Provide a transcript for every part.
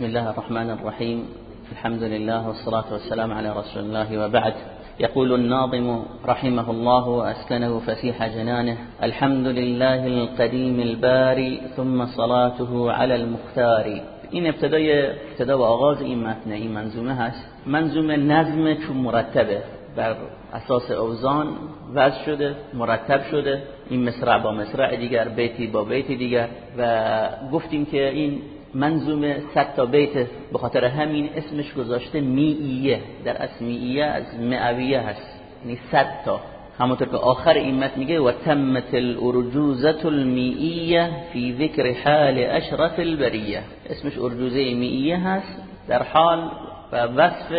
بسم الله الرحمن الرحيم الحمد لله والصلاة والسلام على رسول الله وبعد يقول الناظم رحمه الله وأسكنه فسيح جنانه الحمد لله القديم الباري ثم صلاته على المختار این ابتدای ابتدا و آغاز این متن این منظومه هست منظومه نظم چون مرتبه بر اساس اوزان وضع شده مرتب شده این مصرع با مصرع دیگر بیتی با بیت دیگر و گفتیم که این منظومه صد تا بیت به خاطر همین اسمش گذاشته میئیه. در اسمیه از معویه هست. یعنی صد تا. همونطور که آخر این متن میگه و تمت الارجوزه المیئیه فی ذکر حال اشرف البریه. اسمش ارجوزه میئیه هست. در حال و وصف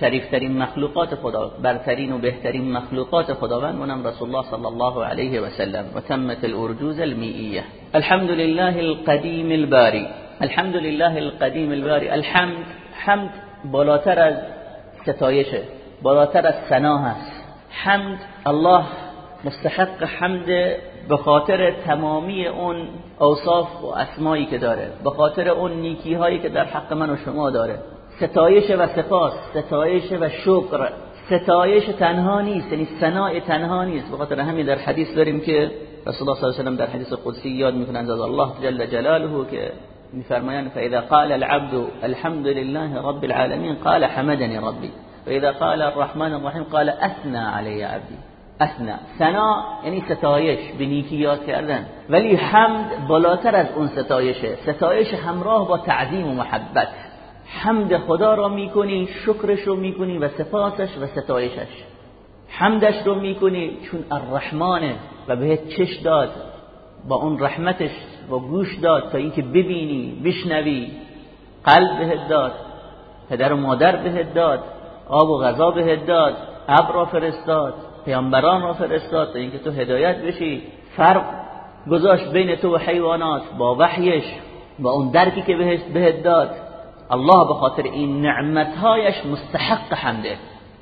شریفترین مخلوقات خدا برترین و بهترین مخلوقات خداوند اونم رسول الله صلی الله علیه و سلم و تمت الارجوز المیئیه. الحمد لله القدیم الباری. الحمد لله القدیم الباری. الحمد حمد بالاتر از ستایشه بالاتر از ثنا هست. حمد الله مستحق حمد به خاطر تمامی اون اوصاف و اسمایی که داره به خاطر اون نیکی هایی که در حق من و شما داره. ستایش و سپاس ستایش و شکر. ستایش تنها نیست یعنی ثناء تنها نیست. به خاطر همین در حدیث داریم که رسول الله صلی الله علیه و در حدیث قدسی یاد می‌کنند از الله جل جلاله که میفرمایند فاذا قال العبد الحمد لله رب العالمين قال حمدني ربي. فاذا قال الرحمن الرحيم قال اثنى علي عبدي. اثنى ثنا یعنی ستایش به نیکیات کردن. ولی حمد بالاتر از اون ستایشه. ستایش همراه با تعظیم و محبت. حمد خدا را می‌کنی شکرش رو می‌کنی و سپاسش و ستایشش. حمدش رو می‌کنی چون الرحمانه و بهت چش داد با اون رحمتش و گوش داد تا اینکه ببینی بشنوی. قلب بهت داد پدر و مادر بهت داد آب و غذا بهت داد ابر را فرستاد پیامبران را فرستاد تا اینکه تو هدایت بشی. فرق گذاشت بین تو و حیوانات با وحیش با اون درکی که بهت داد. الله به خاطر این نعمتهایش مستحق حمده.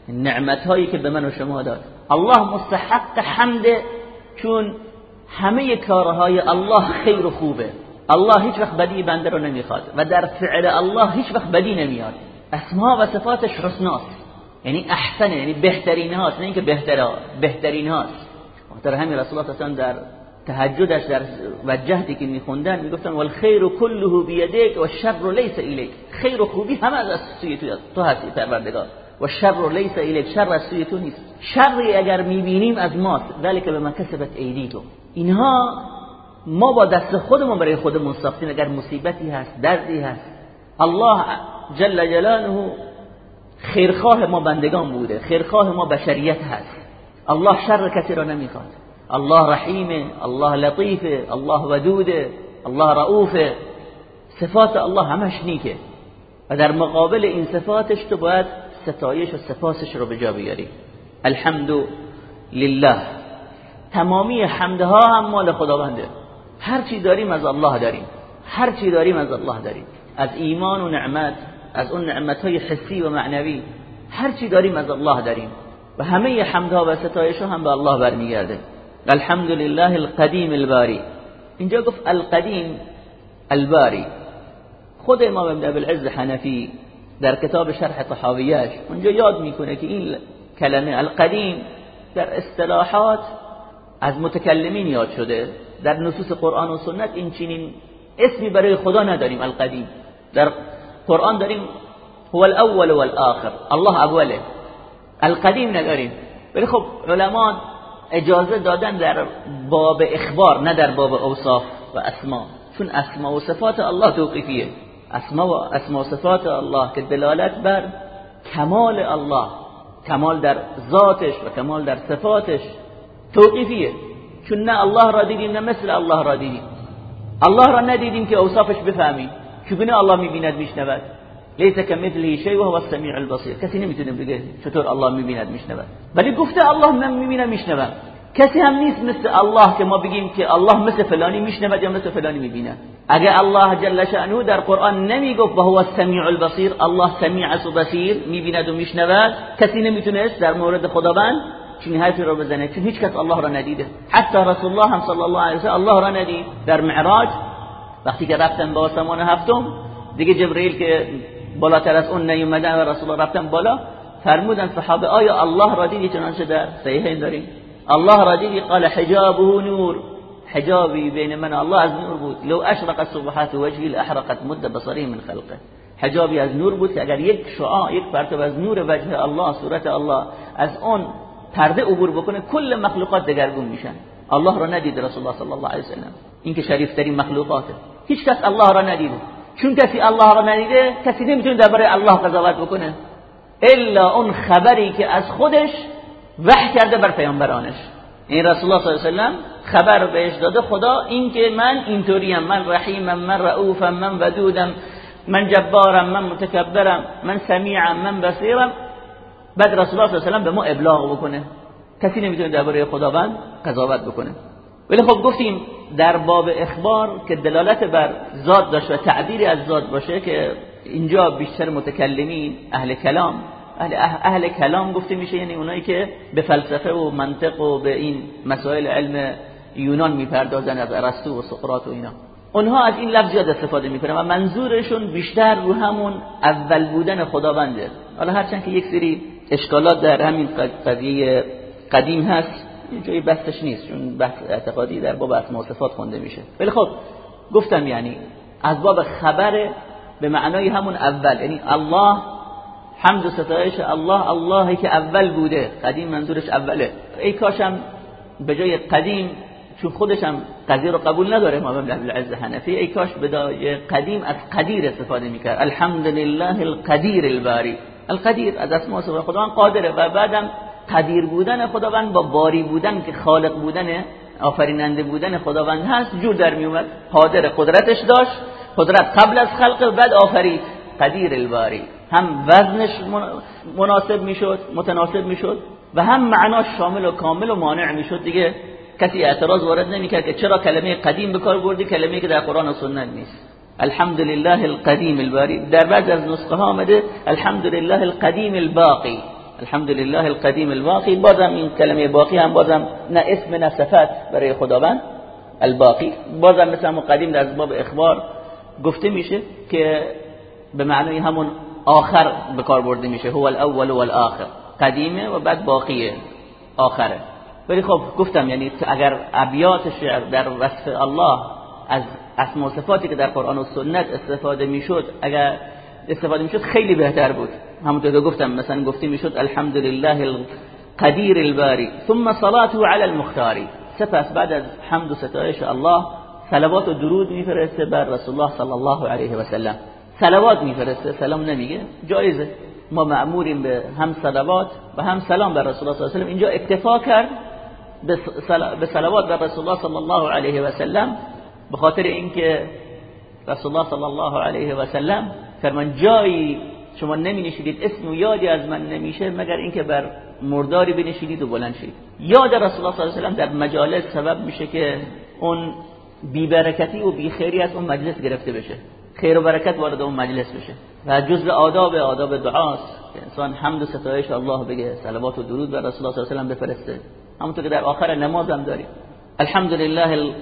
نعمتهایی که به من و شما داد. الله مستحق حمده چون همه کارهای الله خیر و خوبه. الله هیچ وقت بدی بنده رو نمی‌خواد و در فعل الله هیچ وقت بدی نمیاد. اسما و صفاتش حسناست. یعنی احسنه یعنی بهترین هاست نه اینکه بهتره بهترین هاست همین رسول الله در تهجدش در وجهتی که میخوندن می‌گفتن والخیر كله بيديك والشر ليس اليك خیر و خوبی همه از سوی تو تو هستی پروردگار. و شر ليس اليك شر از سوی تو نیست. شری اگر می‌بینیم از ماست. ذلك به کسبت ایدیتو اینها ما با دست خودمون برای خودمون ساختیم. اگر مصیبتی هست دردی هست. الله جل جلاله خیرخواه ما بندگان بوده. خیرخواه ما بشریت هست. الله شر کسی را نمی‌خواد. الله رحیمه الله لطیفه الله ودوده الله رؤوفه صفات الله همش نیکه. و در مقابل این صفاتش تو باید ستایش و سپاسش رو به جا بیاری. الحمد لله تمامی حمدها هم مال خداونده. هر چی داریم از الله داریم. هر چی داریم از الله داریم. از ایمان و نعمت از اون نعمت های حسی و معنوی هر چی داریم از الله داریم. و همه حمدها و ستایش هم به الله برمیگرده. الحمد لله القدیم الباری اینجا گفت القدیم الباری خود امام ابن العز حنفی در کتاب شرح طحاویش اونجا یاد می‌کنه که این کلمه القدیم در اصطلاحات از متکلمین یاد شده در نصوص قرآن و سنت این چنین اسمی برای خدا نداریم القدیم در قرآن داریم هو الاول والآخر الله اوله القدیم نداریم ولی خب علمان اجازه دادن در باب اخبار نه در باب اوصاف و اسما. چون اسما و صفات الله توقیفیه. اسما و اسما و صفات الله که دلالت بر کمال الله. کمال در ذاتش و کمال در صفاتش توقیفیه. چون نه الله را دیدیم نه مثل الله را دیدیم. الله را ندیدیم که اوصافش بفهمیم. چگونه الله می‌بیند میشنود؟ لیس کمثله شیء و هو السمیع البصیر کسی نمی‌تونه بگه چطور الله می‌بیند میشنود. ولی گفته الله من می‌بینم میشنود. کسی هم نیست مثل الله که ما بگیم که الله مثل فلانی میشنود یا مثل فلانی می‌بیند. اگه الله جل شأنه در قرآن نمی‌گفت و هو السمیع البصیر الله سمیع و بصیر می‌بیند و میشنود کسی نمی‌تونست در مورد خداوند چنین حرفی رو بزنه. چون هیچ کس الله را ندیده. حتی رسول الله هم صلی الله علیه و الله را ندید. در معراج وقتی که رفتن به آسمان هفتم دیگه جبرئیل که بالاتر از اون نیومدن و رسول الله رفتن بالا فرمودن صحابه آیا الله را دیدی چنانچه در صحیحین داریم؟ الله را دیدی؟ قال حجابه نور. حجابی بین من الله از نور بود. لو اشرق صبحات وجهی لاحرقت مد بصری من خلقه. حجابی از نور بود که اگر یک شعاع یک پرتو از نور وجه الله صورت الله از اون پرده عبور بکنه کل مخلوقات دگرگون میشن. الله را ندید رسول الله صلی الله علیه و سلم. این که شریف ترین مخلوقاته. هیچ کس الله را ندیده چون کسی الله را ندیده کسی نمی‌تونه درباره الله قضاوت بکنه. الا اون خبری که از خودش وحی کرده بر پیامبرانش. این رسول الله صلی الله علیه و سلم خبر بهش داده خدا این که من اینطوریم من رحیمم من رؤوفم من ودودم من جبارم من متکبرم من سمیعم من بصیرم. بعد رسول الله صلی الله علیه و به ما ابلاغ بکنه. کسی نمی‌تونه درباره خداوند قضاوت بکنه. ولی خب گفتیم در باب اخبار که دلالت بر ذات داشت و تعبیری از ذات باشه که اینجا بیشتر متکلمین اهل کلام اهل, اهل کلام گفته میشه یعنی اونایی که به فلسفه و منطق و به این مسائل علم یونان می‌پردازن از ارسطو و سقراط و اینا. اونها از این لفظ زیاد استفاده می‌کنن و منظورشون بیشتر رو همون اول بودن خداونده. حالا هرچند که یک سری اشکالات در همین قضیه قدیم هست جای بحثش نیست چون بحث اعتقادی در باب اسماء صفات خونده میشه. ولی خب گفتم یعنی از باب خبر به معنای همون اول یعنی الله حمد و ستایش الله اللهی که اول بوده قدیم منظورش اوله. ای کاشم به جای قدیم چون خودش هم قدیر رو قبول نداره ما ابن العز حنفی ای کاش به قدیم از قدیر استفاده می‌کرد. الحمدلله القدیر الباری. القدیر از اسماء خدا خداوند قادره و بعدم قدیر بودن خداوند با باری بودن که خالق بودن آفریننده بودن خداوند هست جور در میومد قادر قدرتش داشت. قدرت قبل از خلق بعد آفرید. قدیر الباری. هم وزنش مناسب می‌شد متناسب می‌شد و هم معناش شامل و کامل و مانع می‌شد. دیگه کسی اعتراض وارد نمی‌کرد که چرا کلمه قدیم به کار بردی کلمه که در قرآن و سنت نیست. الحمد لله القدیم الباری. در بعض از نسخه ها آمده الحمد القدیم الباقی. الحمد لله القدیم الباقی بازم این کلمه باقی هم بازم نه اسم نه صفت برای خداوند الباقی بازم مثل همون قدیم در باب اخبار گفته میشه که به معنای همون آخر به کار برده میشه هو الاول و الاخر قدیمه و بعد باقیه آخره ولی خب گفتم یعنی اگر ابیات شعر در وصف الله از اسم و صفاتی که در قرآن و سنت استفاده می‌شد اگر استفاده می‌شد خیلی بهتر بود همونطور که گفتم مثلا گفته می‌شد الحمدلله القدیر الباری ثم صلاته علی المختاری سپس بعد از حمد و ستایش الله صلوات و درود میفرسته بر رسول الله صلی الله علیه و سلم صلوات میفرسته سلام نمیگه جایزه. ما مأموریم به هم صلوات و هم سلام بر رسول الله صلی الله علیه و اینجا اکتفا کرد به صلوات بر رسول الله صلی الله علیه و سلم به خاطر اینکه رسول الله صلی الله علیه و سلم فرمان جایی شما نمی نشیدید اسم و یادی از من نمیشه مگر اینکه بر مرداری بنشینید و بلند شید. یاد رسول الله صلی الله علیه و در مجالس سبب میشه که اون بی برکتی و بی خیری از اون مجلس گرفته بشه. خیر و برکت وارد اون مجلس بشه. و جزء آداب آداب دعاست که انسان حمد و ستایش الله بگه صلوات و درود بر رسول الله صلی الله علیه و بفرسته. همونطور که در آخر نماز هم داریم. الحمد لله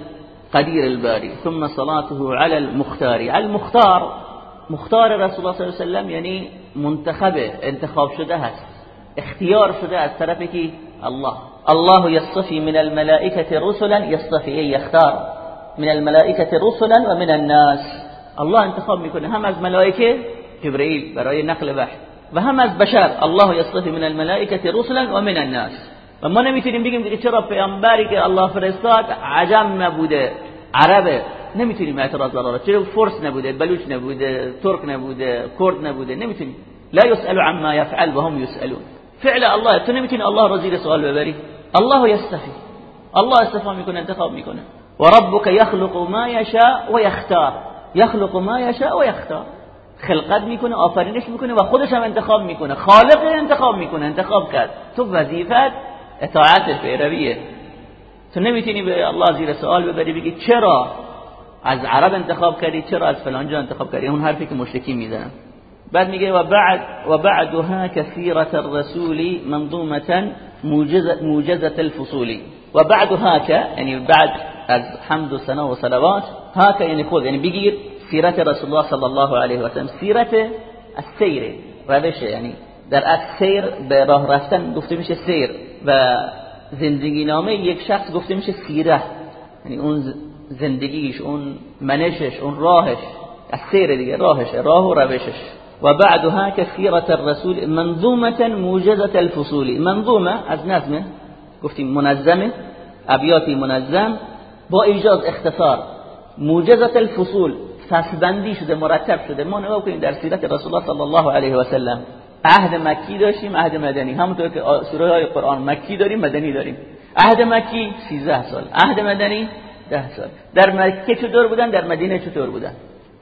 القدیر الباری ثم صلاته على المختار. المختار مختار رسول الله صلی الله علیه و سلم یعنی منتخب انتخاب شده هست اختیار شده از طرف کی؟ الله. الله يصطفي من الملائكه رسلا يصطفي يختار من الملائكه رسلا و من الناس. الله انتخاب می‌کنه هم از ملائکه جبرئیل برای نقل وحی و هم از بشر. الله يصطفي من الملائكه رسلا و من الناس. و ما نمی‌تونیم بگیم که چرا پیامبری که الله فرستاد عجم نبوده عربه. نمیتونیم اعتراض داره چرا فرس نبوده بلوچ نبوده ترک نبوده کرد نبوده نمیتونیم لا يسأل عما يفعل وهم يسألون. فعل الله تو نمیتونی الله را زیر سوال ببری. الله يستفي الله استفا میکنه انتخاب میکنه. و ربك يخلق ما يشاء و يختار يخلق ما يشاء و يختار خلقت میکنه آفرینش میکنه و خودش هم انتخاب میکنه. خالق انتخاب میکنه انتخاب کرد. تو وظیفت اطاعت پیرویه تو نمیتونی به الله زیر سوال ببری بگی چرا از عرب انتخاب کردی چرا از فلان انتخاب کردی؟ اون حرفی که مشرکی می‌زنن. بعد میگه و بعد و بعدها كثيره الرسول منظومه موجزه موجزه الفصول. و بعدها که یعنی بعد از حمد و ثنا و صلوات هاك یعنی خود یعنی بگیر سیرت رسول الله صلی الله علیه و سلم. سیرت السیر روشه یعنی در از سیر به راه رفتن گفته میشه سیر. و زندگی نامه یک شخص گفته میشه سیره. یعنی اون زندگیش اون منشش اون راهش از سیر دیگه راهش راه و روشش. و بعدها كثيرة الرسول منظومة موجزة الفصول. منظومه از نظمه گفتیم منظمه ابیاتی منظم با ایجاز اختصار. موجزة الفصول فصل شده مرتب شده. ما نگاه کنیم در سیرت رسول الله صلی الله علیه و سلم. عهد مکی داشتیم عهد مدنی. همونطور که سوره های قرآن مکی داریم مدنی داریم. عهد مکی 13 سال. عهد مدنی 10 سال. در مکه چطور بودن؟ در مدینه چطور بودن؟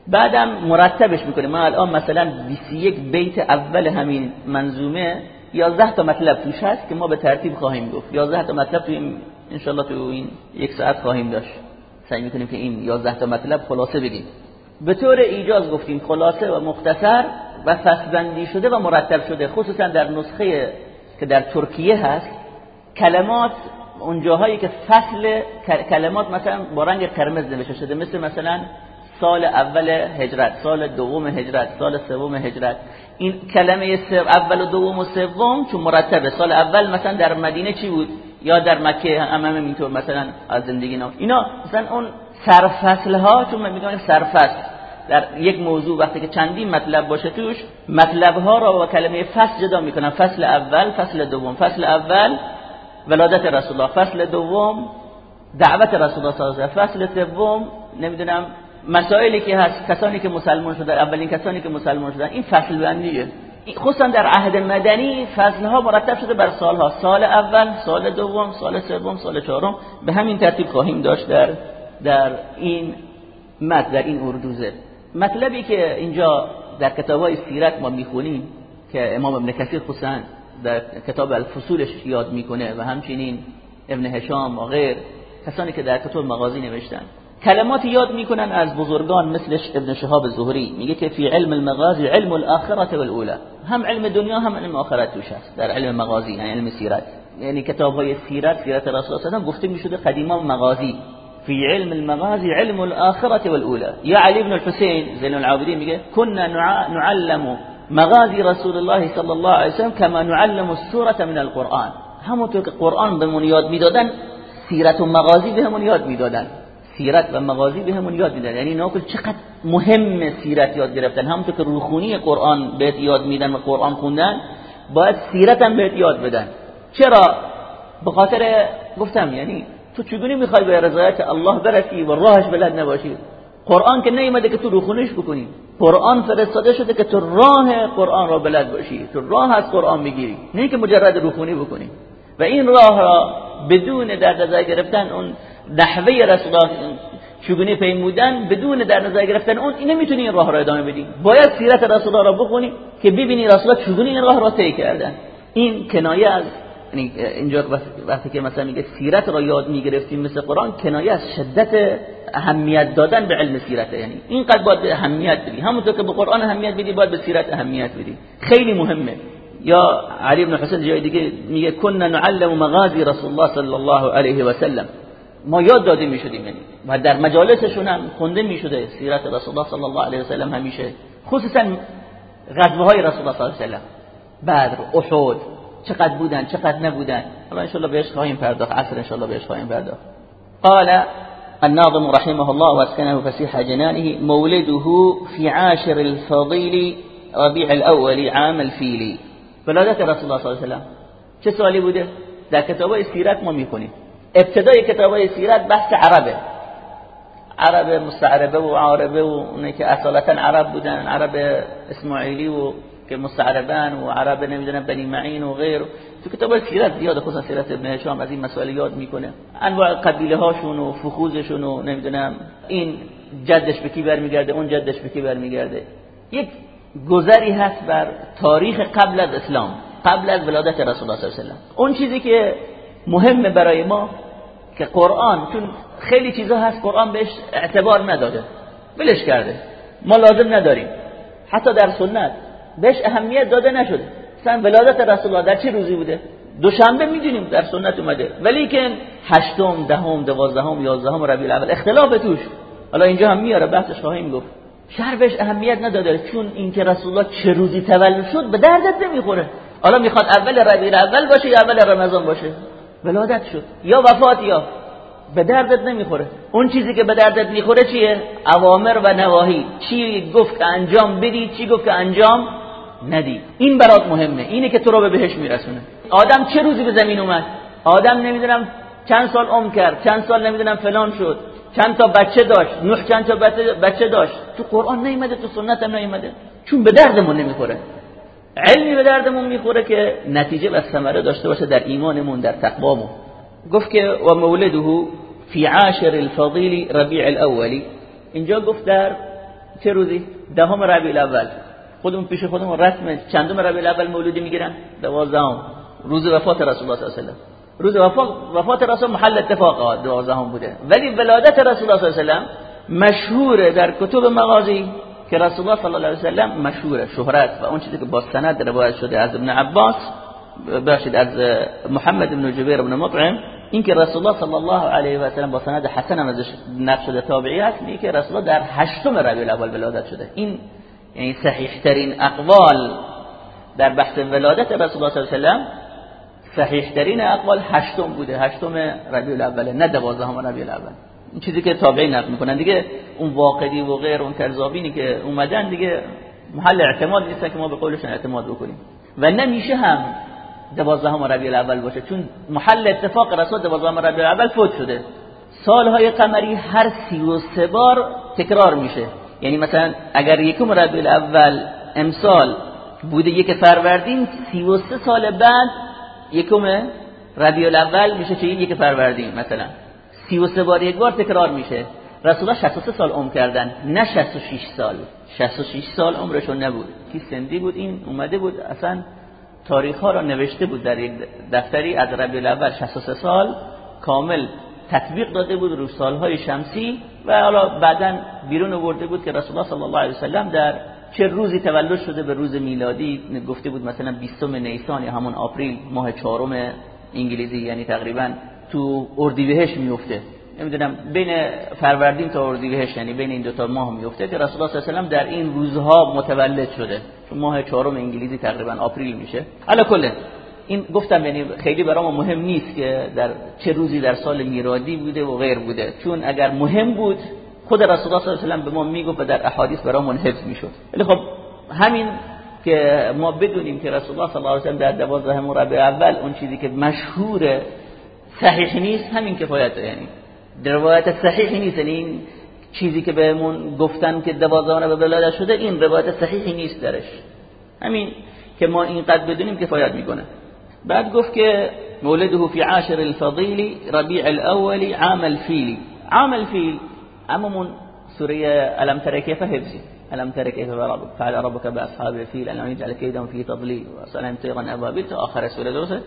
بعدم مرتبش می‌کنیم ما الان مثلا 21 بیت اول همین منظومه 11 تا مطلب توش هست که ما به ترتیب خواهیم گفت. 11 تا مطلب تو این انشالله تو این یک ساعت خواهیم داشت. سعی می‌کنیم که این 11 تا مطلب خلاصه بگیم به طور ایجاز گفتیم خلاصه و مختصر و فصلبندی شده و مرتب شده خصوصا در نسخه که در ترکیه هست. کلمات اون جاهایی که فصل کلمات مثلا با رنگ قرمز نوشته شده مثل مثلا سال اول هجرت سال دوم هجرت سال سوم هجرت. این کلمه اول و دوم و سوم چون مرتبه. سال اول مثلا در مدینه چی بود؟ یا در مکه هم اینطور مثلا از زندگی نام. اینا مثلا اون سرفصل ها چون من میگم سرفصل. در یک موضوع وقتی که چندین مطلب باشه توش مطلب ها را و کلمه فصل جدا می‌کنن. فصل اول فصل دوم. فصل اول ولادت رسول الله. فصل دوم دعوت رسول الله صلی فصل سوم نمی‌دونم مسائلی که هست کسانی که مسلمان شدن اولین کسانی که مسلمان شدن این فصل بندیه. خصوصا در عهد مدنی فصل ها مرتب شده بر سال ها سال اول سال دوم سال سوم سال چهارم. به همین ترتیب خواهیم داشت در در این مد در این اردوزه. مطلبی که اینجا در کتاب های سیرت ما می‌خونیم که امام ابن کثیر خصوصا در کتاب الفصولش یاد می‌کنه و همچنین ابن هشام و غیر کسانی که در کتب مغازی نوشتن. کلمات یاد می‌کنن از بزرگان مثلش ابن شهاب زهری میگه که فی علم المغازی علم الاخره والاولى هم علم دنیا هم علم آخرت توش هست. در علم مغازی یعنی علم سیرت. یعنی کتاب های سیرت سیرت رسول الله گفته می‌شده قدیما مغازی. في علم المغازي علم الآخرة والأولى. يا علي بن الحسين زين العابدين میگه كنا نعلم مغازي رسول الله صلى الله عليه وسلم كما نعلم السورة من القرآن. همونطور که قرآن بهمون یاد می‌دادن سیرت و مغازی بهمون یاد می‌دادن. سیرت و مغازی بهمون یاد میدن یعنی ناکل چقدر مهم سیرت یاد گرفتن. همونطور که روخونی قرآن بهت یاد میدن و قرآن خوندن باید سیرت هم بهت یاد بدن. چرا؟ به خاطر گفتم یعنی تو چگونه می‌خوای به رضایت الله برسی و راهش بلد نباشی؟ قرآن که نیومده که تو روخونیش بکنی. قرآن فرستاده شده که تو راه قرآن را بلد باشی. تو راه از قرآن می‌گیری. نه که مجرد روخونی بکنی. و این راه را بدون در نظر گرفتن اون نحوه رسول الله چگونه پیمودن بدون در نظر گرفتن اون این نمی‌تونی این راه را ادامه بدی. باید سیرت رسول الله را بخونی که ببینی رسول الله چگونه این راه را طی کردن. این کنایه از یعنی اینجا وقتی که مثلا میگه سیرت را یاد می‌گرفتیم مثل قرآن کنایه از شدت اهمیت دادن به علم سیرت یعنی اینقدر باید اهمیت بدی. همونطور که به قرآن اهمیت بدی باید به سیرت اهمیت بدی. خیلی مهمه. یا علی بن حسین جای دیگه میگه کنا نعلم مغازی رسول الله صلی الله علیه و سلم. ما یاد داده می‌شدیم یعنی. و در مجالسشون هم خونده می‌شده سیرت رسول الله صلی الله علیه و سلم همیشه. خصوصا غزوه های رسول الله صلی الله علیه و سلم. بدر احد چقدر بودن چقدر نبودن. حالا ان بهش خواهیم پرداخت عصر ان بهش خواهیم پرداخت. قال الناظم رحمه الله واسكنه فسيح جنانه مولده في عاشر الفضيل ربيع الأول عام الفيل. ولادت رسول الله صلی الله علیه و چه سالی بوده؟ در کتاب سیرت ما میکنیم ابتدای کتاب سیرت بحث عربه. عرب مستعربه و عربه و اونه که اصالتا عرب بودن عرب اسماعیلی و که مستعربن و عرب نمی‌دونن بنی معین و غیر تو کتاب سیرت زیاد خصوصا سیرت ابن هشام از این مسائل یاد می‌کنه. انواع قبیله هاشون و فخوزشون و نمی‌دونم این جدش به کی برمیگرده اون جدش به کی برمیگرده. یک گذری هست بر تاریخ قبل از اسلام قبل از ولادت رسول الله صلی الله علیه و اون چیزی که مهمه برای ما که قرآن چون خیلی چیزا هست قرآن بهش اعتبار نداده. بلش کرده. ما لازم نداریم. حتی در سنت. بهش اهمیت داده نشده. مثلا ولادت رسول الله در چه روزی بوده؟ دوشنبه می‌دونیم در سنت اومده. ولی که هشتم دهم دوازدهم یازدهم ربیع الاول اختلاف توش. حالا اینجا هم میاره بحثش خواهیم گفت. شهر بهش اهمیت نداده چون اینکه رسول الله چه روزی تولد شد به دردت نمی‌خوره. حالا می‌خواد اول ربیع اول باشه یا اول رمضان باشه؟ ولادت شد. یا وفات یا به دردت نمی‌خوره. اون چیزی که به دردت می‌خوره چیه؟ اوامر و نواهی. چی گفت انجام بدی چی گفت انجام ندی. این برات مهمه. اینه که تو رو به بهش میرسونه. آدم چه روزی به زمین اومد؟ آدم نمی‌دونم چند سال عمر کرد چند سال نمی‌دونم فلان شد. چند تا بچه داشت نوح چند تا بچه داشت. تو قرآن نیومده تو سنت هم نیومده. چون به دردمون نمی‌خوره. علمی به دردمون می‌خوره که نتیجه و ثمره داشته باشه در ایمانمون در تقوامون گفت که و مولده فی عاشر الفضیل ربیع الاولی. اینجا گفت در چه روزی؟ دهم ربیع الاول. خودمون پیش خودمون رسم چندم ربیع الاول مولودی می‌گیرن؟ دوازدهم. روز وفات رسول الله صلی الله علیه و روز وفات وفات رسول محل اتفاق دوازدهم بوده. ولی ولادت رسول الله صلی الله علیه و مشهور در کتب مغازی که رسول الله صلی الله علیه و سلم مشهور شهرت و اون چیزی که با سند روایت شده از ابن عباس باشید از محمد بن جبیر بن مطعم این که رسول الله صلی الله علیه و سلم با سند حسن هم ازش نقل شده تابعی هست که رسول الله در هشتم ربیع الاول ولادت شده. این یعنی صحیح ترین اقوال در بحث ولادت رسول الله صلی الله علیه و صحیح ترین اقوال هشتم بوده. هشتم ربیع الاول نه دوازدهم ربیع الاول. این چیزی که تابعی نقل می‌کنن. دیگه اون واقعی و غیر اون کذابینی که اومدن دیگه محل اعتماد نیستن که ما به قولشون اعتماد بکنیم. و نمیشه هم دوازدهم ربیع الاول باشه چون محل اتفاق رسول دوازدهم ربیع الاول فوت شده. سالهای قمری هر سی و سه بار تکرار میشه. یعنی مثلا اگر یکم ربیع الاول امسال بوده یک فروردین سی و سه سال بعد یکم ربیع الاول میشه چه یک فروردین مثلا. سی و سه بار یک بار تکرار میشه. رسول الله 63 سال عمر کردن نه 66 سال. 66 سال عمرشون نبود. کی سندی بود؟ این اومده بود اصلا تاریخ ها را نوشته بود در یک دفتری از ربیع الاول 63 سال. کامل تطبیق داده بود رو سالهای شمسی. و حالا بعدا بیرون آورده بود که رسول الله صلی الله علیه وسلم در چه روزی تولد شده به روز میلادی؟ گفته بود مثلا 20 نیسان یا همون آپریل ماه چهارم انگلیسی یعنی تقریبا تو اردیبهشت میفته. نمی‌دونم بین فروردین تا اردیبهشت یعنی بین این دو تا ماه میفته که رسول الله صلی الله علیه و در این روزها متولد شده. ماه چهارم انگلیسی تقریبا آپریل میشه. علا کله این گفتم یعنی خیلی برام مهم نیست که در چه روزی در سال میرادی بوده و غیر بوده. چون اگر مهم بود خود رسول الله صلی الله علیه و به ما می‌گفت و در احادیث برامون حفظ می‌شد. ولی خب همین که ما بدونیم که رسول الله صلی الله علیه و در 12 ربیع اول اون چیزی که مشهور صحیح نیست همین کفایت یعنی روایت صحیح نیست. یعنی این چیزی که بهمون گفتن که دوازدهم به ولادت شده این روایت صحیحی نیست درش. همین که ما اینقدر بدونیم کفایت می‌کنه. بعد گفت که مولده فی عاشر الفضیل ربیع الاول عام الفیل. عام الفیل اممون سوره الم تر کیف حفظی. الم تر کیف فعل ربك باصحاب الفیل الم يجعل كيدهم في تضليل وسلام طيرا ابابيل تا آخر سوره درسته؟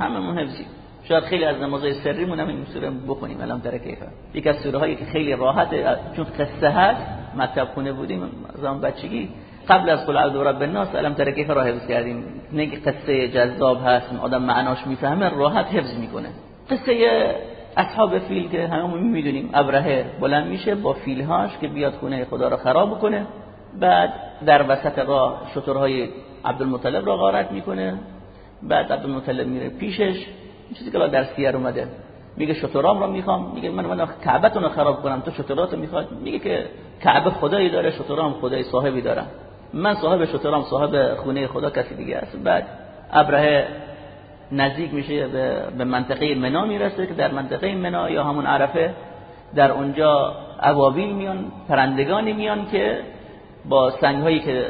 هممون حفظی. شاید خیلی از نمازهای سریمون هم این سوره بخونیم الان تر کیفه یکی از سوره هایی که خیلی راحته چون قصه هست مطلب خونه بودیم از اون بچگی. قبل از قل اعوذ برب الناس الان تر کیفه را حفظ کردیم. نه قصه جذاب هست آدم معناش می‌فهمه راحت حفظ می‌کنه. قصه اصحاب فیل که هممون می‌دونیم ابرهه بلند میشه با فیلهاش که بیاد خونه خدا را خراب کنه. بعد در وسط راه شترهای عبدالمطلب را غارت می‌کنه. بعد عبدالمطلب میره پیشش. چیزی که در سیر اومده. میگه شطورام رو می‌خوام. میگه من من کعبتون رو خراب کنم تو شطوراتو می‌خواد میگه که کعبه خدایی داره شطورام خدای صاحبی داره. من صاحب شطورام صاحب خونه خدا کسی دیگه است. بعد ابره نزدیک میشه به منطقه منا می‌رسه که در منطقه منا یا همون عرفه در اونجا اوابیل میان پرندگانی میان که با سنگ هایی که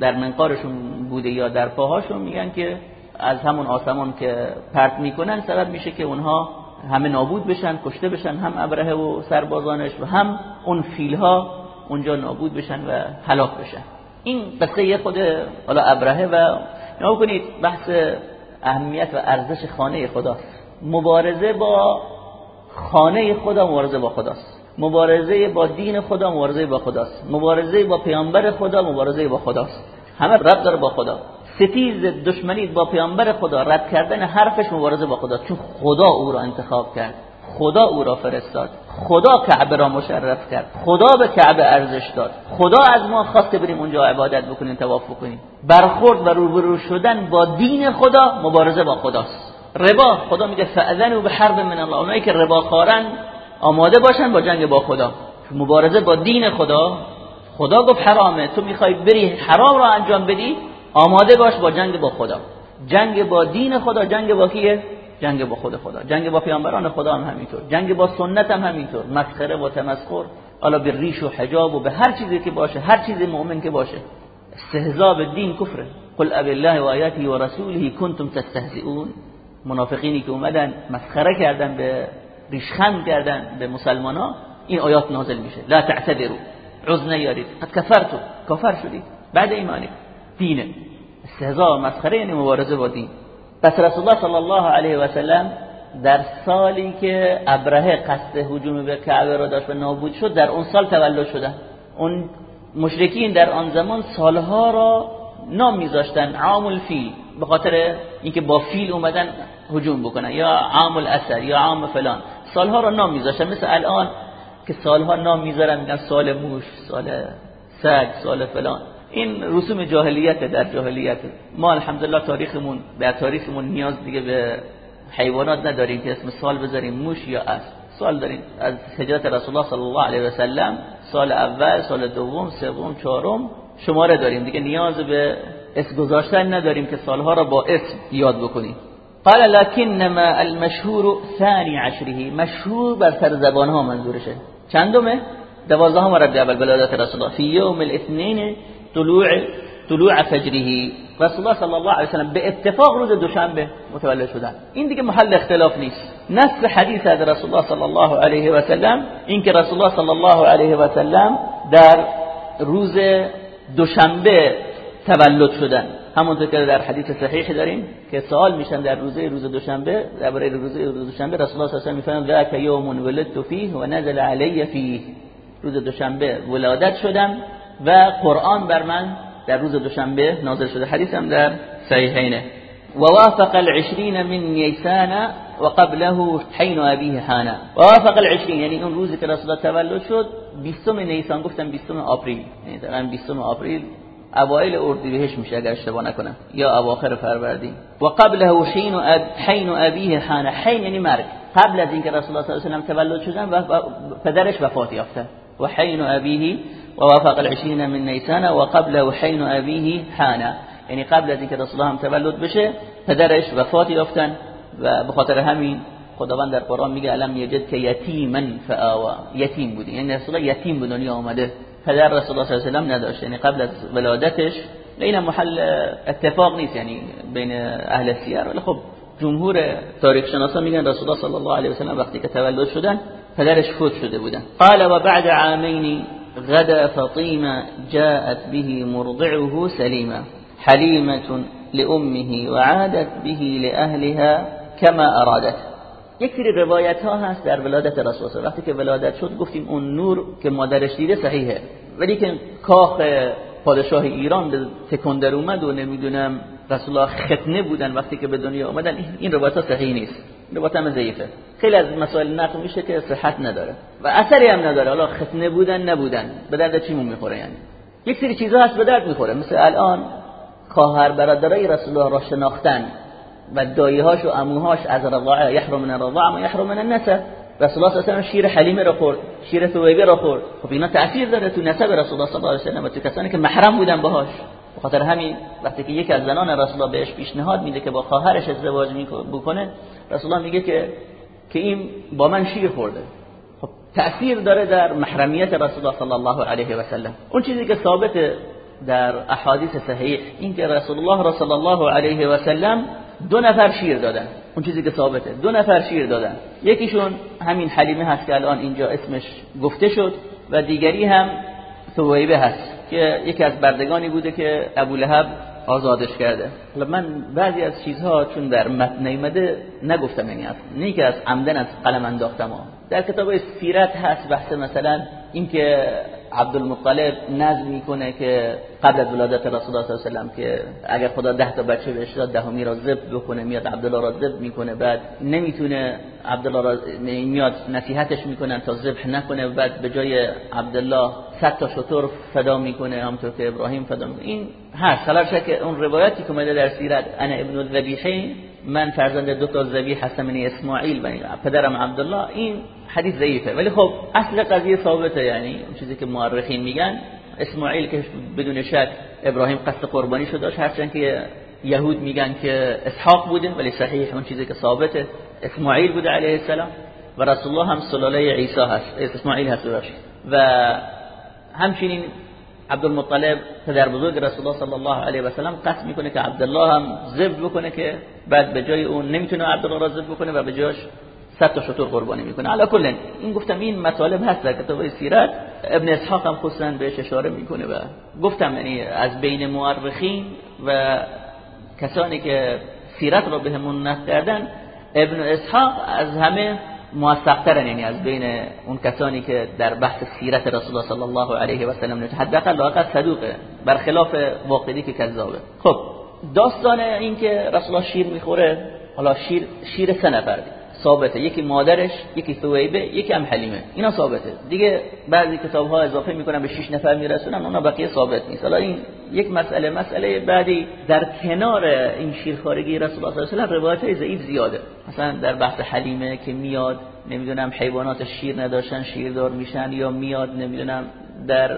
در منقارشون بوده یا در پاهاشون میگن که از همون آسمان که پرت می‌کنن سبب میشه که اونها همه نابود بشن کشته بشن هم ابرهه و سربازانش و هم اون فیلها اونجا نابود بشن و هلاک بشن. این قصه خود حالا ابرهه و نگاه کنید بحث اهمیت و ارزش خانه خداست مبارزه با خانه خدا مبارزه با خداست. مبارزه با دین خدا مبارزه با خداست. مبارزه با پیامبر خدا مبارزه با خداست. همه رب داره با خدا. ستیز دشمنی با پیامبر خدا رد کردن حرفش مبارزه با خدا. چون خدا او را انتخاب کرد. خدا او را فرستاد. خدا کعبه را مشرف کرد. خدا به کعبه ارزش داد. خدا از ما خواست بریم اونجا عبادت بکنیم تواف بکنیم. برخورد و روبرو شدن با دین خدا مبارزه با خداست. ربا خدا میگه فاذن به حرب من الله. اونایی که ربا خارن آماده باشن با جنگ با خدا. مبارزه با دین خدا. خدا گفت حرامه. تو می‌خوای بری حرام را انجام بدی آماده باش با جنگ با خدا. جنگ با دین خدا. جنگ با کیه؟ جنگ با خود خدا. جنگ با پیامبران خدا هم همینطور. جنگ با سنت هم همینطور. مسخره و تمسخر حالا به ریش و حجاب و به هر چیزی که باشه هر چیزی مؤمن که باشه. استهزاء بالدین کفره. قل اب الله و آیاته و رسوله کنتم تستهزئون. منافقینی که اومدن مسخره کردن به ریشخند کردن به مسلمان ها این آیات نازل میشه. لا تعتذروا. عذر نیارید قد کفرتم. کافر شدید. بعد ایمانی. دینه. استهزاء مسخره یعنی مبارزه با دین. پس رسول الله صلی الله علیه و سلم در سالی که ابرهه قصد هجوم به کعبه را داشت و نابود شد در اون سال تولد شدن. اون مشرکین در آن زمان سالها را نام میذاشتن عام الفیل به خاطر اینکه با فیل اومدن هجوم بکنن یا عام الاسد یا عام فلان. سالها را نام میذاشتن. مثل الان که سالها نام می‌ذارن میگن سال موش سال سگ سال فلان. این رسوم جاهلیت در جاهلیت. ما الحمدلله تاریخمون به تاریخمون نیاز دیگه به حیوانات نداریم که اسم سال بذاریم موش یا اسب. سال داریم. از هجرت رسول الله صلی الله علیه و سلم سال اول سال دوم سوم چهارم شماره داریم. دیگه نیاز به اسم گذاشتن نداریم که سالها را با اسم یاد بکنیم. قال لكنما المشهور ثاني عشره. مشهور بر سر زبان ها منظورشه. چندمه؟ دوازدهم ربیع اول ولادت رسول الله فی یوم الاثنین طلوع طلوع فجره. رسول الله صلی الله علیه وسلم به اتفاق روز دوشنبه متولد شدن. این دیگه محل اختلاف نیست. نص حدیث از رسول الله صلی الله علیه و سلم این که رسول الله صلی الله علیه و سلم در روز دوشنبه تولد شدن. همونطور که در حدیث صحیح داریم که سوال میشن در روزه روز دوشنبه درباره روزه روز دوشنبه رسول الله صلی الله علیه و سلم ذاک یوم ولدت فیه و نزل علی فیه. روز دوشنبه ولادت شدم و قرآن بر من در روز دوشنبه نازل شده. حدیث هم در صحیحینه. ووافق العشرين من نیسان وقبله حين أبيه حانا ووافق العشرين یعنی اون روزی که رسول تولد شد 20 نیسان گفتم 20 آپریل. یعنی در 20 آپریل اوایل اردیبهشت میشه اگر اشتباه نکنم. یا اواخر فروردین. و قبله حین اب حین ابیه حان. حین یعنی مرگ. قبل از اینکه رسول الله صلی الله علیه و تولد شدن و پدرش وفات یافته. و حین ابیه و وافق العشرین من نیسان و قبله حین ابیه حان یعنی قبل از اینکه رسول الله تولد بشه پدرش وفات یافتن و به خاطر همین خداوند در قرآن میگه الم یجد که یتیما فآوا. یتیم بودی. یعنی رسول یتیم به دنیا آمده. پدر رسول الله صلی الله علیه و نداشت. یعنی قبل از ولادتش این محل اتفاق نیست. یعنی بین اهل سیر. ولی خب جمهور تاریخ شناسا میگن رسول الله صلی الله علیه و سلم وقتی که تولد شدن پدرش فوت شده بودن. قال و بعد عامین غدا فطيمة جاءت به مرضعه سليمة حليمة لأمه وعادت به لأهلها كما أرادت. یک سری روایت ها هست در ولادت رسول الله. وقتی که ولادت شد گفتیم اون نور که مادرش دیده صحیحه. ولی که کاخ پادشاه ایران به تکندر اومد و نمی‌دونم رسول الله ختنه بودن وقتی که به دنیا اومدن این روایت ها صحیح نیست. هم ضعیفه. خیلی از مسائل نقل میشه که صحت نداره. و اثری هم نداره. حالا ختنه بودن نبودن. به درد چیمون می‌خوره یعنی. یک سری چیزها هست به درد می‌خوره. مثل الان خواهر برادرای رسول الله را شناختن و دایهاش و عموهاش از رضاعه یحرم من الرضاعه و یحرم من النسب. رسول الله صلی شیر حلیمه را خورد شیر ثویبه را خورد. خب اینا تاثیر داره تو نسب رسول الله صلی الله علیه و و تو کسانی که محرم بودن باهاش. خاطر همین وقتی که یکی از زنان رسول الله بهش پیشنهاد میده که با خواهرش ازدواج بکنه رسول الله میگه که که این با من شیر خورده. خب تاثیر داره در محرمیت رسول الله صلی الله علیه و سلم. اون چیزی که ثابت در احادیث صحیح این که رسول الله صلی الله علیه و سلم دو نفر شیر دادن. اون چیزی که ثابته. دو نفر شیر دادن. یکیشون همین حلیمه هست که الان اینجا اسمش گفته شد و دیگری هم ثویبه هست که یکی از بردگانی بوده که ابو لهب آزادش کرده. حالا من بعضی از چیزها چون در متن نیمده نگفتم یعنی از نه که از عمدن از قلم انداختم در کتاب سیرت هست بحث مثلا اینکه عبدالمطلب نظم می‌کنه که قبل از ولادت رسول الله صلی الله علیه و که اگر خدا ده تا بچه بهش داد دهمی را ذبح بکنه میاد عبدالله را ذبح می‌کنه بعد نمی‌تونه عبدالله را میاد نصیحتش می‌کنن تا ذبح نکنه بعد به جای عبدالله صد تا شطور فدا می‌کنه همونطور که ابراهیم فدا می‌کنه. این هست حالا که اون روایتی که اومده در سیرت انا ابن الذبیحین من فرزند دو تا ذبیح هستم یعنی اسماعیل و پدرم عبدالله این حدیث ضعیفه. ولی خب اصل قضیه ثابته یعنی اون چیزی که مورخین میگن اسماعیل که بدون شک ابراهیم قصد قربانی شده داشت هرچند که یهود میگن که اسحاق بوده ولی صحیح اون چیزی که ثابته اسماعیل بوده علیه السلام و رسول الله هم سلاله عیسی هست اسماعیل هست و همچنین عبدالمطلب پدر بزرگ رسول الله صلی الله علیه و سلم قصد می‌کنه که عبدالله هم ذبح بکنه که بعد به جای اون نمی‌تونه عبدالله را ذبح بکنه و به جاش صد تا شطور قربانی می‌کنه. علا کل این گفتم این مطالب هست در کتاب سیرت. ابن اسحاق هم خصوصا بهش اشاره می‌کنه و گفتم یعنی از بین مورخین و کسانی که سیرت را بهمون نقل کردن ابن اسحاق از همه موثقترن یعنی از بین اون کسانی که در بحث سیرت رسول الله صلی الله علیه و سلم حداقل لاقل صدوقه برخلاف واقعی که کذابه. خب داستان این که رسول الله شیر می‌خوره حالا شیر شیر سه نفر ثابته. یکی مادرش یکی ثویبه یکی هم حلیمه. اینا ثابته. دیگه بعضی کتاب ها اضافه می‌کنن به 6 نفر میرسونن اونا بقیه ثابت نیست. حالا این یک مسئله مسئله بعدی در کنار این شیرخوارگی رسول الله صلی الله علیه و روایت ضعیف زیاده. مثلا در بحث حلیمه که میاد نمی‌دونم حیوانات شیر نداشتن شیردار میشن یا میاد نمی‌دونم در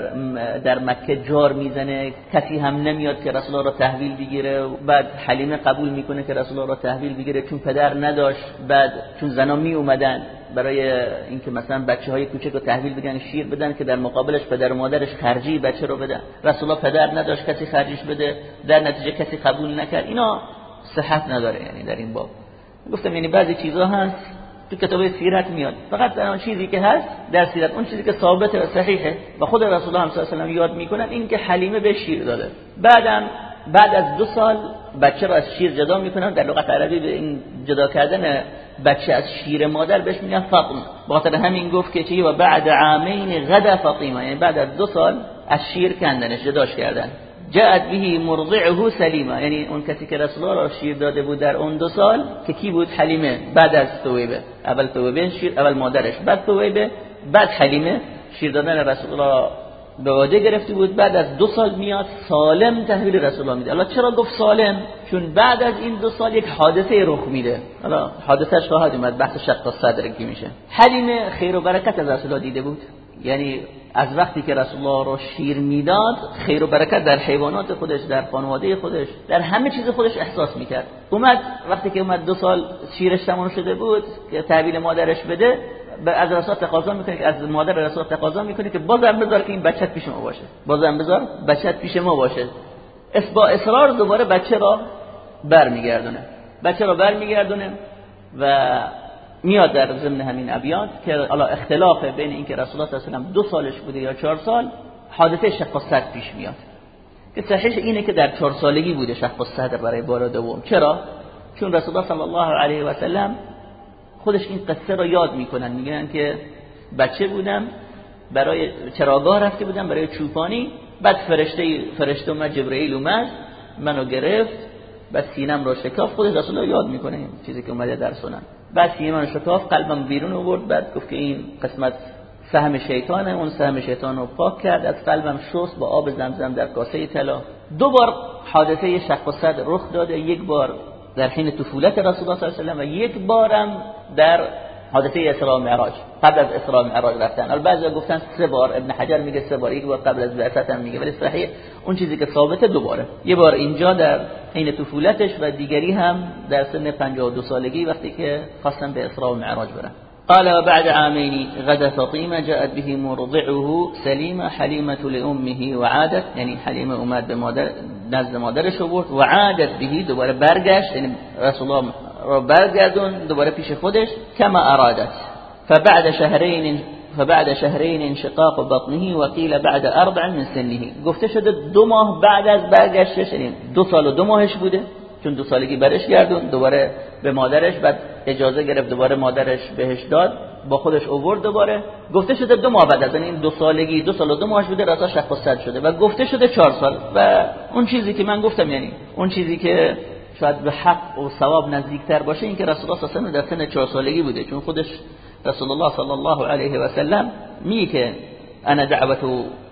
در مکه جار می‌زنه کسی هم نمیاد که رسول الله را تحویل بگیره. بعد حلیمه قبول می‌کنه که رسول الله را تحویل بگیره چون پدر نداشت بعد چون زنا می اومدن برای اینکه مثلا بچه های کوچک رو تحویل بگن شیر بدن که در مقابلش پدر و مادرش خرجی بچه رو بدن. رسول الله پدر نداشت کسی خرجیش بده در نتیجه کسی قبول نکرد. اینا صحت نداره یعنی در این باب. گفتم یعنی بعضی چیزها هست تو کتاب سیرت میاد. فقط در آن چیزی که هست در سیرت اون چیزی که ثابت و صحیحه. و خود رسول الله صلی الله علیه و یاد می‌کنن این که حلیمه به شیر داده. بعدم بعد از دو سال بچه را از شیر جدا می‌کنن. در لغت عربی به این جدا کردن بچه از شیر مادر بهش میگن فاطمه. بخاطر همین گفت که چی؟ و بعد عامین غدا فاطمه. یعنی بعد از دو سال از شیر کندنش جداش کردن. جاءت به مرضعه سلیما یعنی اون کسی که رسول الله شیر داده بود در اون دو سال که کی بود؟ حلیمه. بعد از تویبه اول تویبه شیر اول مادرش. بعد تویبه بعد حلیمه شیر دادن رسول الله به واده گرفته بود بعد از دو سال میاد سالم تحویل رسول الله میده. حالا چرا گفت سالم؟ چون بعد از این دو سال یک حادثه رخ میده. حالا حادثهش خواهد اومد بحث شق صدر کی میشه. حلیمه خیر و برکت از رسول الله دیده بود. یعنی از وقتی که رسول الله رو شیر می‌داد خیر و برکت در حیوانات خودش در خانواده خودش در همه چیز خودش احساس می‌کرد. اومد وقتی که اومد دو سال شیرش تمام شده بود که تحویل مادرش بده از رسول تقاضا می‌کنه که از مادر رسول تقاضا می‌کنه که بازم بذار که این بچت پیش ما باشه. بازم بذار بچت پیش ما باشه. اس با اصرار دوباره بچه را برمیگردونه. بچه را برمیگردونه و میاد در ضمن همین ابیات که حالا اختلاف بین اینکه رسول الله صلی الله دو سالش بوده یا چهار سال حادثه شق صدر پیش میاد. که صحیح اینه که در چهار سالگی بوده شق صدر برای بار دوم. چرا؟ چون رسول الله صلی الله علیه و سلم خودش این قصه رو یاد می‌کنن. میگن که بچه بودم برای چراگاه رفته بودم برای چوپانی. بعد فرشته فرشته اومد جبرئیل اومد منو گرفت. بعد سینم رو شکاف خود رسول الله یاد می‌کنه چیزی که اومده در سنن. بعد سینه من شکاف قلبم بیرون آورد. بعد گفت که این قسمت سهم شیطانه اون سهم شیطان رو پاک کرد. از قلبم شست با آب زمزم در کاسه طلا. دو بار حادثه شق و صد رخ داده. یک بار در حین طفولت رسول الله صلی الله علیه و و یک بارم در حادثه اسراء معراج قبل از اسراء معراج رفتن. حالا بعضی گفتن سه بار ابن حجر میگه سه بار یک بار قبل از بعثت هم میگه ولی صحیح اون چیزی که ثابته دوباره یه بار اینجا در حین طفولتش و دیگری هم در سن 52 سالگی وقتی که خواستن به اسراء و معراج برن. قال وبعد عامين غدا فطيمة جاءت به مرضعه سليمة حليمة لأمه وعادت يعني حليمة اومد به مادر نزد مادرش آورد وعادت به دوباره برگشت یعنی رسول الله را برگردون دوباره پیش خودش كما ارادت. فبعد شهرين فبعد شهرين انشقاق بطنه وقيل بعد اربع من سنه. گفته شده دو ماه بعد از برگشتش یعنی دو سال و دو ماهش بوده. چون دو سالگی برش گردون دوباره به مادرش بعد اجازه گرفت دوباره مادرش بهش داد با خودش اوورد دوباره. گفته شده دو ماه بعد از این دو سالگی دو سال و دو ماهش بوده رضا شق صد شده. و گفته شده چهار سال. و اون چیزی که من گفتم یعنی اون چیزی که شاید به حق و ثواب نزدیکتر باشه این که رسول الله صلی الله و در سن چهار سالگی بوده. چون خودش رسول الله صلی الله علیه و سلم میگه انا دعوت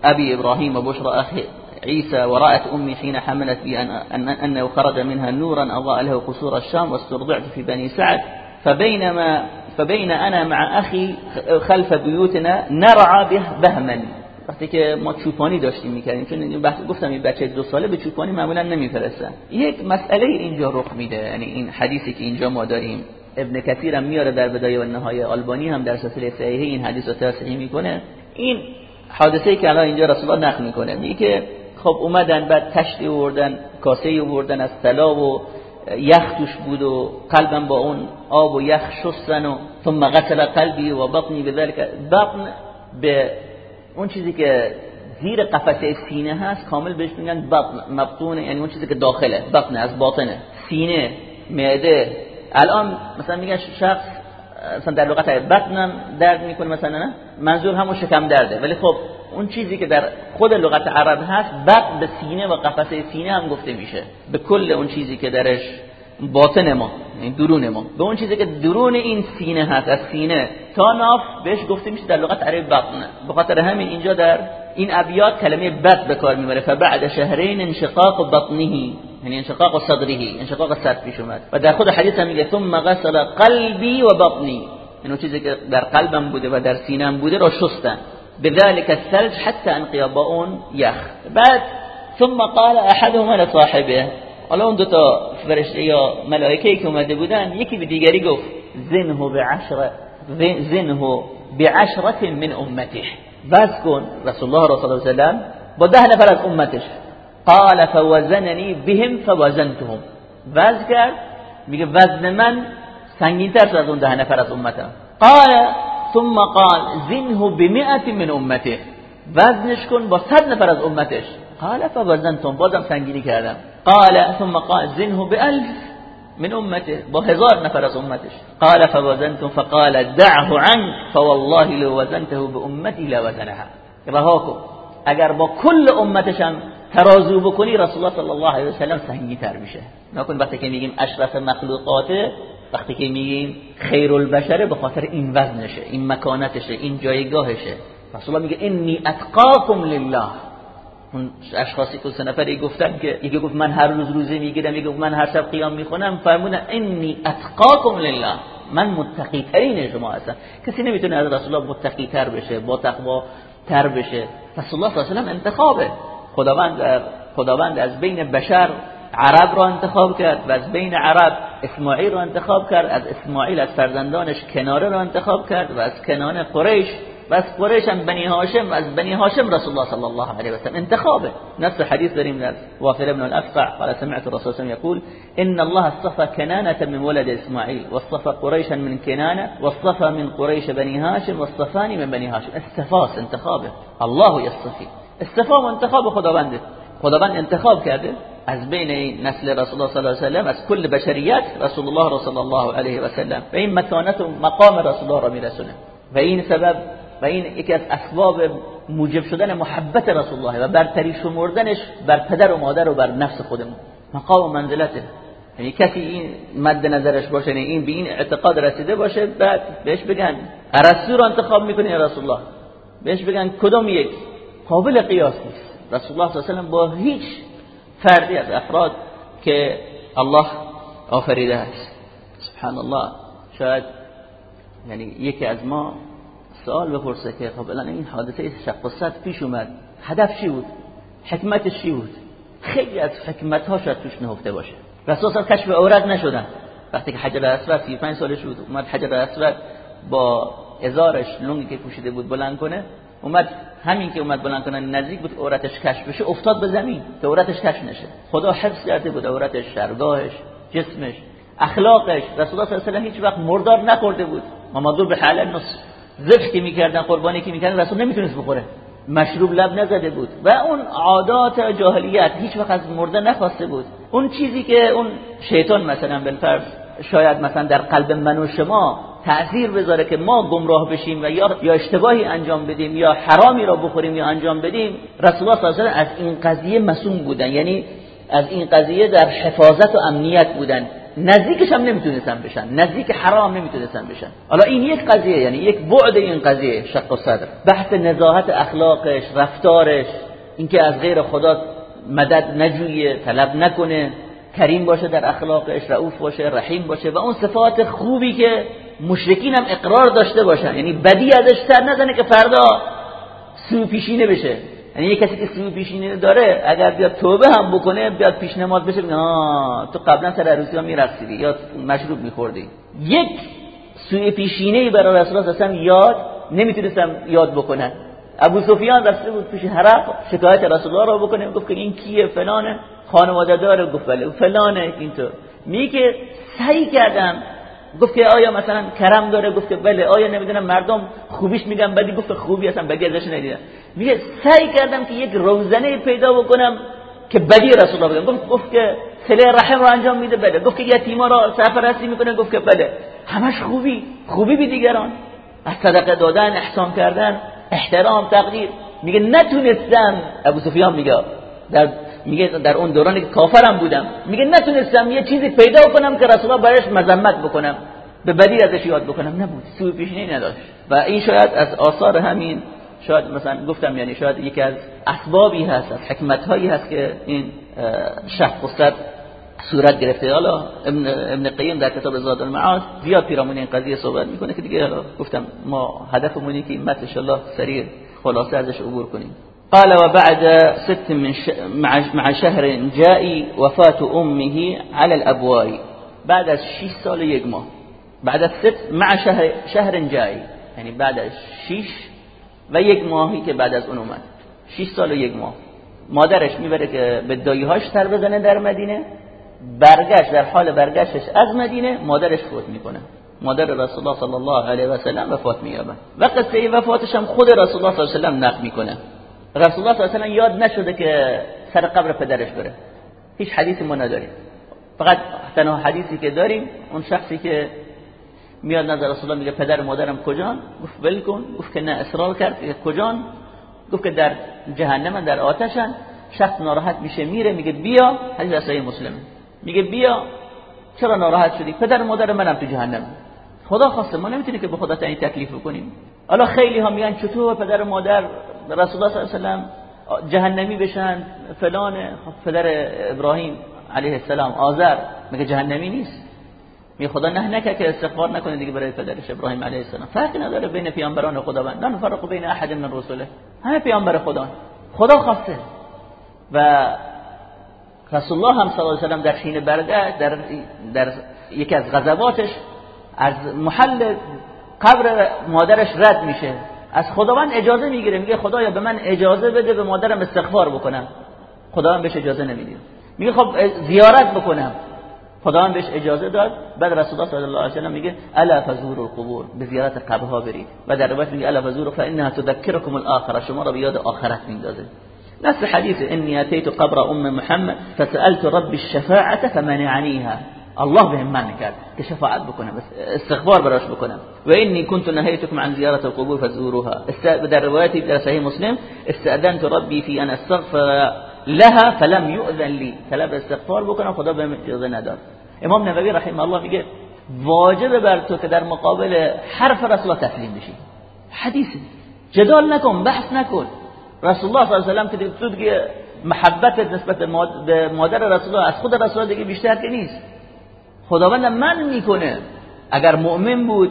ابي ابراهيم وبشرى اخي عيسى ورأت أمي حين حملت بي أن أنه خرج منها نورا أضاء له قصور الشام واسترضعت في بني سعد. فبينما فبين أنا مع أخي خلف بيوتنا نرعى به بهما. وقتی که ما چوپانی داشتیم می‌کردیم چون بحث گفتم این بچه دو ساله به چوپانی معمولا نمیفرستن یک مسئله اینجا رخ میده یعنی این حدیثی که اینجا ما داریم. ابن کثیر هم میاره در بدایه و نهایه آلبانی هم در سلسله صحیحه این حدیث رو تصحیح می‌کنه. این حادثه که الان اینجا رسول الله نقل می‌کنه میگه که خب اومدن بعد تشتی آوردن کاسه آوردن از طلا و یخ توش بود و قلبم با اون آب و یخ شستن و ثم غسل قلبی و بطنی بذلك بطن به اون چیزی که زیر قفسه سینه هست کامل بهش میگن بطن مبطونه یعنی اون چیزی که داخله بطن از باطنه. سینه معده. الان مثلا میگن شخص مثلا در لغت بطنم درد می‌کنه مثلا نه؟ منظور همون شکم درده. ولی خب اون چیزی که در خود لغت عرب هست بطن به سینه و قفسه سینه هم گفته میشه. به کل اون چیزی که درش باطن ما یعنی درون ما. به اون چیزی که درون این سینه هست از سینه تا ناف بهش گفته میشه در لغت عرب بطن به خاطر همین اینجا در این ابیات کلمه بط به کار می‌بره. فبعد شهرین انشقاق بطنه. یعنی انشقاق صدره انشقاق صدر پیش اومد. و در خود حدیث هم میگه ثم غسل قلبی و بطنی. اینو چیزی که در قلبم بوده و در سینم بوده را شستن. بذلك الثلج حتى انقيا اون یخ. بعد ثم قال احدهما لصاحبه. حالا اون دو تا فرشته یا ملائکه که اومده بودن یکی به دیگری گفت زنه بعشره زنه بعشرة من امته. وز کن رسول الله صلی الله علیه وسلم با ده نفر از امتش. قال فوزنني بهم فوزنتهم. وز کرد میگه وزن من سنگین تر از اون ده نفر از امتم. قال ثم قال زنه بمئة من امته. وزنش کن با صد نفر از امتش. قال فوزنتهم بازم سنگینی کردم. قال ثم قال زنه بألف من امته. با هزار نفر از امتش. قال فوزنتم فقال دعه عنك فوالله لو وزنته بامتي لوزنها رها کن. اگر با کل امتشم ترازو بکنی رسول الله صلی الله علیه و سلم سنگی تر میشه. نکن وقتی که میگیم اشرف مخلوقاته وقتی که میگیم خیر البشره به خاطر این وزنشه این مکانتشه این جایگاهشه. رسول الله میگه انی اتقاکم لله. اون اشخاصی که سه نفری گفتن که یکی گفت من هر روز روزه می‌گیرم یکی گفت من هر شب قیام می‌خونم. فرمودن انی اتقاکم لله. من متقی ترین شما هستم. کسی نمی‌تونه از رسول الله متقی تر بشه با تقوا تر بشه. رسول الله صلی الله علیه و انتخابه. خداوند خداوند از بین بشر عرب را انتخاب کرد و از بین عرب اسماعیل را انتخاب کرد از اسماعیل از فرزندانش کناره را انتخاب کرد و از کنانه قریش و از قریش هم بنی هاشم از بنی هاشم رسول الله صلی الله علیه و سلم انتخابه نفس حدیث داریم در وافر ابن الافقع قال سمعت الرسول الله يقول ان الله اصطفى كنانه من ولد اسماعيل واصطفى قريشا من كنانه واصطفى من قريش بني هاشم واصطفاني من بني هاشم. استفاس انتخابه الله يصطفي استفا انتخاب خداونده. خداوند انتخاب کرده از بین نسل رسول الله صلی الله علیه و از کل بشریت رسول الله صلی الله علیه و سلم و این مکانت و مقام رسول الله را میرسونه. و این سبب و این یکی از اسباب موجب شدن محبت رسول الله و برتری شمردنش بر پدر و مادر و بر نفس خودمون. مقام و منزلته یعنی کسی این مد نظرش باشه این به این اعتقاد رسیده باشه بعد بهش بگن رسول رو انتخاب می‌کنه رسول الله؟ بهش بگن کدوم یک؟ قابل قیاس نیست. رسول الله صلی الله علیه و با هیچ فردی از افراد که الله آفریده است. سبحان الله. شاید یعنی یکی از ما سوال بپرسه که خب این حادثه صد پیش اومد. هدف چی بود؟ حکمتش چی بود؟ خیلی از حکمت ها شاید توش نهفته باشه. رسول صلی کشف عورت نشدن. وقتی که حجر اسود 35 سالش بود اومد حجر اسود با ازارش لونگی که پوشیده بود بلند کنه اومد همین که اومد بلند کنه نزدیک بود عورتش کشف بشه افتاد به زمین که عورتش کشف نشه. خدا حفظ کرده بود عورتش شرگاهش جسمش اخلاقش. رسول الله صلی الله علیه هیچ وقت مردار نخورده بود. مامدور به حلال نص ذبح که می‌کردن قربانی که می‌کردن رسول نمی‌تونست بخوره. مشروب لب نزده بود. و اون عادات جاهلیت هیچ وقت از مرده نخواسته بود. اون چیزی که اون شیطان مثلا بالفرض شاید مثلا در قلب من و شما تأثیر بذاره که ما گمراه بشیم و یا یا اشتباهی انجام بدیم یا حرامی را بخوریم یا انجام بدیم رسول الله صلی الله از این قضیه مسئول بودن. یعنی از این قضیه در حفاظت و امنیت بودن. نزدیکش هم نمی‌تونستن بشن. نزدیک حرام نمی‌تونستن بشن. حالا این یک قضیه یعنی یک بعد این قضیه شق و صدر. بحث نزاهت اخلاقش رفتارش اینکه از غیر خدا مدد نجویه طلب نکنه کریم باشه در اخلاقش رؤوف باشه رحیم باشه و اون صفات خوبی که مشرکین هم اقرار داشته باشن. یعنی بدی ازش سر نزنه که فردا سو پیشینه بشه. یعنی یه کسی که سو پیشینه داره اگر بیاد توبه هم بکنه بیاد پیش نماز بشه نه تو قبلا سر عروسی ها میرقصیدی یا مشروب میخوردی. یک سوی پیشینه برای رسول الله اصلا یاد نمی‌تونستم یاد بکنن. ابو سفیان رفته بود پیش حرق شکایت رسول الله رو بکنه گفت که این کیه؟ فلانه. خانواده داره. گفت بله فلانه. اینطور. میگه سعی کردم گفت که آیا مثلا کرم داره؟ گفت که بله. آیا نمی‌دونم مردم خوبیش میگن؟ بدی گفت خوبی اصلا بدی ازش ندیدم. میگه سعی کردم که یک روزنه پیدا بکنم که بدی رسول الله بگم گفت گفت که سله رحم رو انجام میده. بله. گفت که یتیما رو سرپرستی می‌کنه. گفت که بله. همش خوبی. خوبی بی دیگران. از صدقه دادن احسان کردن احترام تقدیر. میگه نتونستم. ابو سفیان میگه در میگه در اون دوران که کافرم بودم. میگه نتونستم یه چیزی پیدا کنم که رسول الله برایش مذمت بکنم. به بدی ازش یاد بکنم. نبود. سوی پیشینی نداشت. و این شاید از آثار همین شاید مثلا گفتم یعنی شاید یکی از اسبابی هست از حکمت هایی هست که این شخص قصد صورت گرفته. حالا ابن, ابن قیم در کتاب زاد المعاد زیاد پیرامون این قضیه صحبت می‌کنه که دیگه حالا گفتم ما هدفمون اینه که متن الله سریع خلاصه ازش عبور کنیم. قال وبعد ست من ش... مع... مع شهر جاء وفاة أمه على الأبواء بعد از 6 سال یک بعد ست مع شهر شهر جائی یعنی بعد از 6 و یک ماهی که بعد از اون اومد. 6 سال و یک ماه. مادرش می‌بره که به داییهاش تر بزنه در مدینه. برگشت در حال برگشتش از مدینه مادرش فوت می‌کنه. مادر رسول الله صلی الله علیه و سلم وفات مییابه و قصه وفاتش هم خود رسول الله صلی الله علیه و سلم نقل می‌کنه. رسول الله صلی الله علیه و یاد نشده که سر قبر پدرش بره هیچ حدیثی ما نداریم فقط تنها حدیثی که داریم اون شخصی که میاد نظر رسول الله میگه پدر مادرم کجان گفت ول کن گفت که نه اصرار کرد کجان گفت که در جهنم در آتشن شخص ناراحت میشه میره میگه بیا حدیث صحیح مسلم میگه بیا چرا ناراحت شدی پدر مادر منم تو جهنم خدا خواسته ما نمی‌تونیم که به خدا تعیین تکلیف بکنیم حالا خیلی ها میگن چطور پدر مادر رسول الله صلی الله علیه و جهنمی بشن. فلان پدر ابراهیم علیه السلام آذر. میگه جهنمی نیست؟ می خدا نه نکه که استغفار نکنه دیگه برای پدرش ابراهیم علیه السلام. فرقی نداره بین پیامبران خداوند. نه فرق بین احد من رسوله همه پیامبر خدا. خدا خواسته. و رسول الله هم صلی الله علیه و سلم در حین برگشت در در یکی از غزواتش از محل قبر مادرش رد میشه. از خداوند اجازه می‌گیره. میگه خدایا به من اجازه بده به مادرم استغفار بکنم. خداوند بهش اجازه نمیده. میگه خب زیارت بکنم. خداوند بهش اجازه داد. بعد رسول الله صلی الله علیه و سلم میگه الا فزور القبور. به زیارت قبرها برید. و در روایت میگه الا فزور فانها تذكركم الاخره شما رو به یاد آخرت میندازه نفس حديث اني اتيت قبر ام محمد فسالت ربي الشفاعه فمنعنيها الله بهم من کرد که شفاعت بکنه بس استغفار براش بکنم و اینی كنت نهيتكم عن زيارة القبور فزوروها. در روایتی در صحیح مسلم. استأذنت ربي في أن أستغفر لها فلم يؤذن لي. طلب استغفار بکنم خدا بهم اجازه نداد إمام نووی رحمه الله میگه واجب بر تو که در مقابل حرف رسول الله تسلیم بشی. حدیث. جدال نکن بحث نکن. رسول الله صلی الله علیه و سلم که محبت نسبت به مادر رسول الله از خود رسول دیگه بیشتر که نیست. خداوند من می‌کنه. اگر مؤمن بود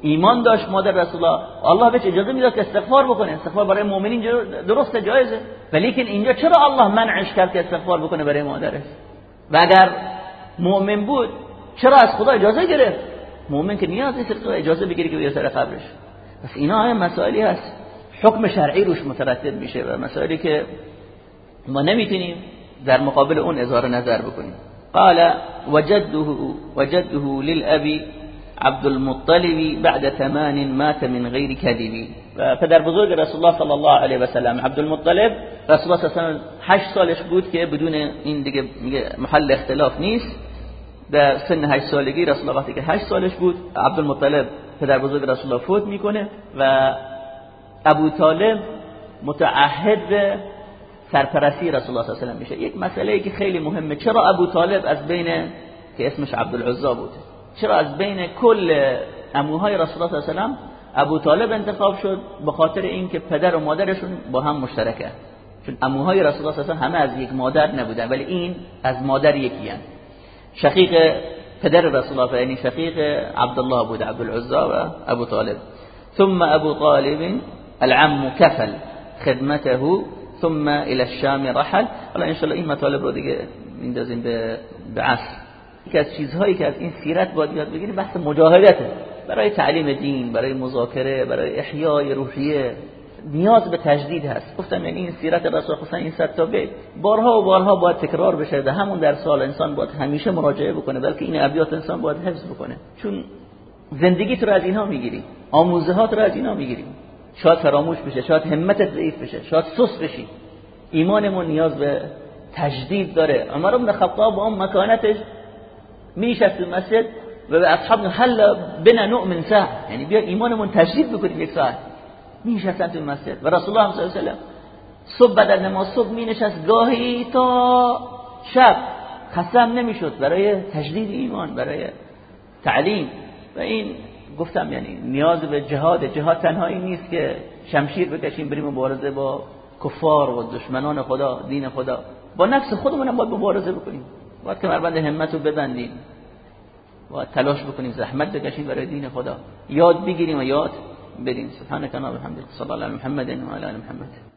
ایمان داشت مادر رسول الله الله بهش اجازه می‌داد که استغفار بکنه. استغفار برای مؤمنین درسته جایزه. ولی اینجا چرا الله منعش کرد که استغفار بکنه برای مادرش؟ و اگر مؤمن بود چرا از خدا اجازه گرفت؟ مؤمن که نیاز نیست اجازه بگیره که بیاد سر قبرش. پس اینا هم مسائلی هست. حکم شرعی روش مترتب میشه و مسائلی که ما نمی‌تونیم در مقابل اون اظهار نظر بکنیم. قال وجده وجده للأبي عبد المطلب بعد ثمان مات من غير كذب. پدر بزرگ رسول الله صلی الله علیه و سلم عبد المطلب رسول الله صلی الله علیه و 8 سالش بود که بدون این دیگه محل اختلاف نیست. در سن 8 سالگی رسول الله وقتی که 8 سالش بود عبدالمطلب پدر بزرگ رسول الله فوت می‌کنه و ابو طالب متعهد به سرپرستی رسول الله صلی الله علیه و میشه. یک مسئله ای که خیلی مهمه. چرا ابو طالب از بین که اسمش عبدالعزا بود؟ چرا از بین کل اموهای رسول الله صلی الله علیه و ابو طالب انتخاب شد به خاطر اینکه پدر و مادرشون با هم مشترکه؟ چون اموهای رسول الله صلی الله علیه و همه از یک مادر نبودن ولی این از مادر یکی هن. شقیق پدر رسول الله یعنی شقیق عبدالله بود عبدالعزا و ابو طالب. ثم ابو طالب العم كفل خدمته ثم الى الشام رحل. حالا ان این مطالب رو دیگه میندازیم به به عصر. یکی از چیزهایی که از این سیرت باید یاد بگیریم بحث مجاهدته. برای تعلیم دین برای مذاکره برای احیای روحیه. نیاز به تجدید هست. گفتم یعنی این سیرت رسول خصوصا این صد تا بیت. بارها و بارها باید تکرار بشه و همون در سال انسان باید همیشه مراجعه بکنه بلکه این ابیات انسان باید حفظ بکنه. چون زندگی تو رو از اینها می‌گیری. آموزه ها رو از اینها می‌گیری. شاید فراموش بشه شاید همتت ضعیف بشه شاید سست بشی. ایمانمون نیاز به تجدید داره. عمر بن خطاب با اون مکانتش میشه تو مسجد و به اصحاب حل بنا نؤمن ساعه؟ یعنی بیا ایمانمون تجدید بکنیم یک ساعت. میشستن تو مسجد. و رسول الله صلی الله علیه و صبح بعد از نماز صبح می نشست گاهی تا شب خسم نمی‌شد برای تجدید ایمان برای تعلیم. و این گفتم یعنی نیاز به جهاد جهاد تنهایی نیست که شمشیر بکشیم بریم مبارزه با کفار و دشمنان خدا دین خدا. با نفس خودمون هم باید مبارزه بکنیم. باید که مربند همت رو ببندیم. باید تلاش بکنیم زحمت بکشیم برای دین خدا. یاد بگیریم و یاد بریم سبحانك اللهم وبحمدك صلى الله على محمد وعلى ال محمد.